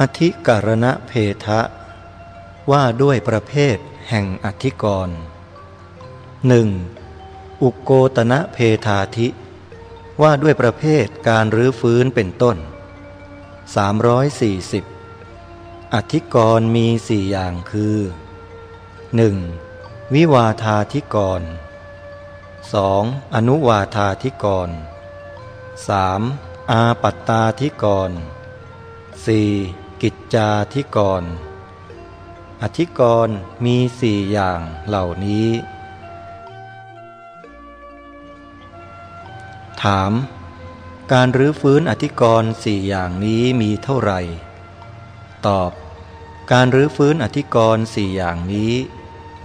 อธิการณะเพทะ ว่าด้วยประเภทแห่งอธิกรณ์หนึ่งอุโกตนะเพทาธิ ว่าด้วยประเภทการรื้อฟื้นเป็นต้น 340 อธิกรณ์มีสี่อย่างคือ 1. วิวาธาธิกร 2. อนุวาธาธิกร 3. อาปัตตาธิกร 4. จาธิกร อธิกรมีสี่อย่างเหล่านี้ ถาม การรื้อฟื้นอธิกรณ์สี่อย่างนี้มีเท่าไหร่ ตอบ การรื้อฟื้นอธิกรณ์สี่อย่างนี้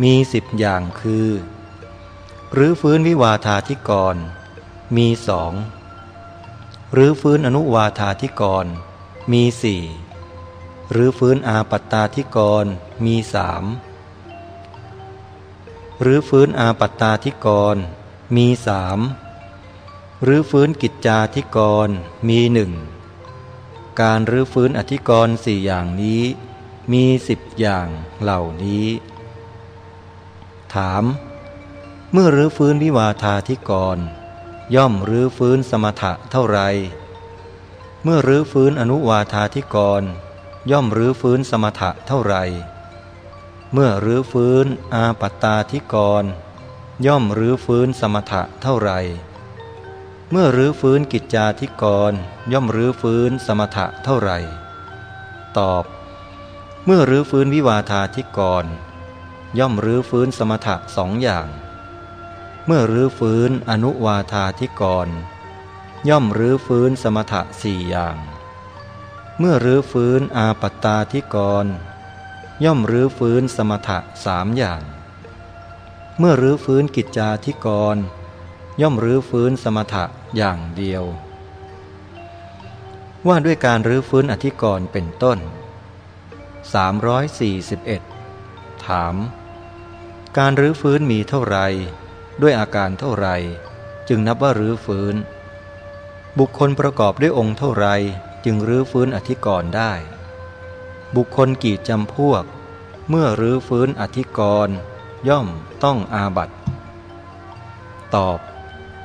มีสิบอย่างคือ รื้อฟื้นวิวาธาธิกร มีสองรื้อฟื้นอนุวาธาธิกร มีสี่ หรือฟื้นอาปัตตาธิกรมีสามหรือฟื้นอาปัตตาธิกรมีสามหรือฟื้นกิจจาธิกรมีหนึ่งการรื้อฟื้นอธิกรสี่อย่างนี้ มีสิบอย่างเหล่านี้ ถาม เมื่อรื้อฟื้นวิวาธาธิกรย่อมรื้อฟื้นสมถะเท่าไร เมื่อรื้อฟื้นอนุวาธาธิกร ย่อมรื้อฟื้นสมถะเท่าไร เมื่อรื้อฟื้นอาปัตตาธิกร ย่อมรื้อฟื้นสมถะเท่าไร เมื่อรื้อฟื้นกิจจาธิกร ย่อมรื้อฟื้นสมถะเท่าไร ตอบ เมื่อรื้อฟื้นวิวาธาธิกร ย่อมรื้อฟื้นสมถะสองอย่าง เมื่อรื้อฟื้นอนุวาธาธิกร ย่อมรื้อฟื้นสมถะสี่อย่าง เมื่อรื้อฟื้นอาปัตตาธิกร ย่อมรื้อฟื้นสมถะสามอย่าง เมื่อรื้อฟื้นกิจจาธิกร ย่อมรื้อฟื้นสมถะอย่างเดียว ว่าด้วยการรื้อฟื้นอธิกรเป็นต้น 341 ถาม การรื้อฟื้นมีเท่าไร ด้วยอาการเท่าไร จึงนับว่ารื้อฟื้น บุคคลประกอบด้วยองค์เท่าไร จึงรื้อฟื้นอธิกรณ์ได้ บุคคลกี่จำพวก เมื่อรื้อฟื้นอธิกรณ์ย่อมต้องอาบัตตอบ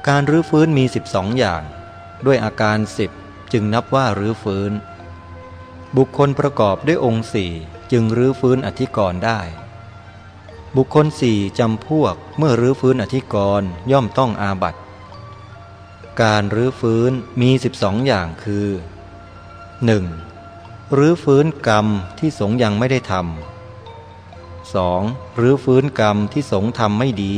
การรื้อฟื้นมีสิบองอย่าง ด้วยอาการสิบจึงนับว่ารื้อฟื้น บุคคลประกอบด้วยองค์สี่จึงรื้อฟื้นอธิกรณ์ได้ บุคคลสี่จำพวกเมื่อรื้อฟื้นอธิกรณ์ย่อมต้องอาบัตการรื้อฟื้นมีสิบองอย่างคือ 1. รื้อฟื้นกรรมที่สงยังไม่ได้ทำ 2. รื้อฟื้นกรรมที่สงทำไม่ดี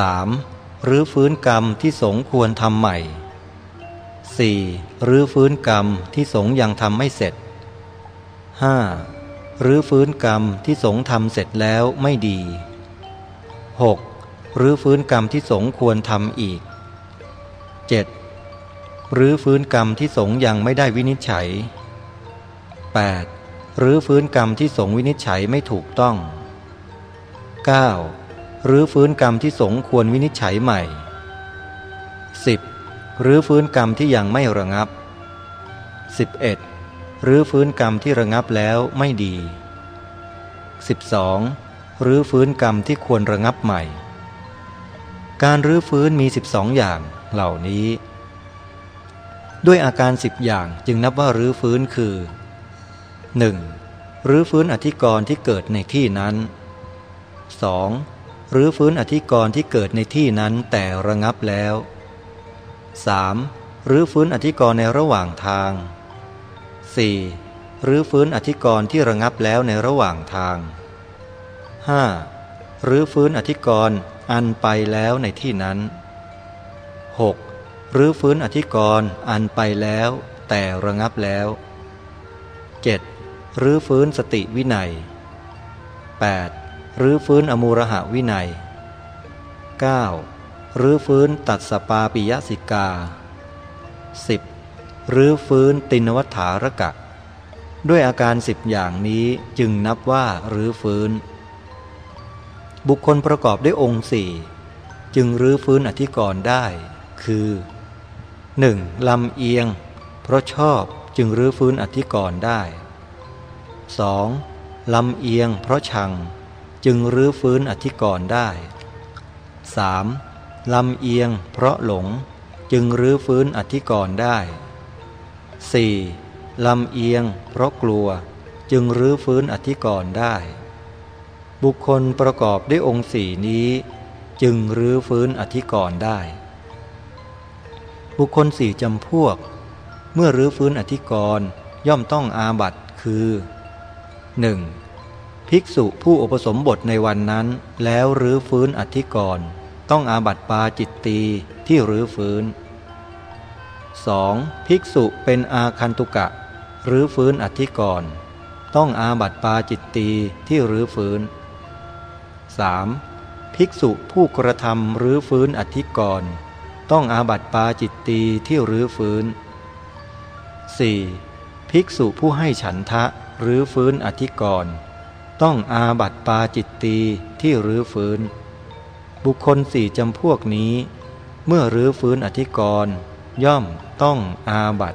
3. หรือฟื้นกรรมที่สงควรทำใหม่ 4. หรือฟื้นกรรมที่สงยังทำไม่เสร็จ 5. หรือฟื้นกรรมที่สงทำเสร็จแล้วไม่ดี 6. หรือฟื้นกรรมที่สงควรทำอีก 7. หรือฟื้นกรรมที่สงยังไม่ได้วินิจฉัย 8. หรือฟื้นกรรมที่สงวินิจฉัยไม่ถูกต้อง 9. หรือฟื้นกรรมที่สงควรวินิจฉัยใหม่ 10. หรือฟื้นกรรมที่ยังไม่ระงับ 11. หรือฟื้นกรรมที่ระงับแล้วไม่ดี 12. หรือฟื้นกรรมที่ควรระงับใหม่ การรื้อฟื้นมี 12 อย่างเหล่านี้ ด้วยอาการสิบอย่างจึงนับว่ารื้อฟื้นคือ 1. รื้อฟื้นอธิกรณ์ที่เกิดในที่นั้น 2. รื้อฟื้นอธิกรณ์ที่เกิดในที่นั้นแต่ระงับแล้ว 3. รื้อฟื้นอธิกรณ์ในระหว่างทาง 4. รื้อฟื้นอธิกรณ์ที่ระงับแล้วในระหว่างทาง 5. รื้อฟื้นอธิกรณ์อันไปแล้วในที่นั้น 6. หรือฟื้นอธิกรณ์อันไปแล้ว แต่ระงับแล้ว 7. หรือฟื้นสติวินัย 8. หรือฟื้นอมูรหะวินัย 9. หรือฟื้นตัดสปาปิยสิกา 10. หรือฟื้นตินวัฏฐารกะ ด้วยอาการสิบอย่างนี้จึงนับว่าหรือฟื้น บุคคลประกอบด้วยองค์สี่จึงรื้อฟื้นอธิกรณ์ได้ คือ 1. ลำเอียง เพราะชอบจึงรื้อฟื้นอธิกรณ์ได้ 2. ลำเอียง เพราะชัง จึงรื้อฟื้นอธิกรณ์ได้ 3. ลำเอียง เพราะหลง จึงรื้อฟื้นอธิกรณ์ได้ 4. ลำเอียง เพราะกลัว จึงรื้อฟื้นอธิกรณ์ได้ บุคคลประกอบด้วยองค์สี่นี้ จึงรื้อฟื้นอธิกรณ์ได้ บุคคลสี่จำพวก เมื่อรื้อฟื้นอธิกรณ์ย่อมต้องอาบัตคือ 1. ภิกษุผู้อุปสมบทในวันนั้น แล้วรื้อฟื้นอธิกรณ์ต้องอาบัตปาจิตตีที่รื้อฟื้น 2. ภิกษุเป็นอาคันตุกะ หรือฟื้นอธิกรณ์ต้องอาบัตปาจิตตีที่รื้อฟื้น 3. ภิกษุผู้กระทำรื้อฟื้นอธิกรณ์ ต้องอาบัติปาจิตตีที่รื้อฟื้น 4. ภิกษุผู้ให้ฉันทะหรือฟื้นอธิกรณ์ต้องอาบัติปาจิตตีที่รื้อฟื้น บุคคลสี่จำพวกนี้ เมื่อรื้อฟื้นอธิกรณ์ย่อมต้องอาบัต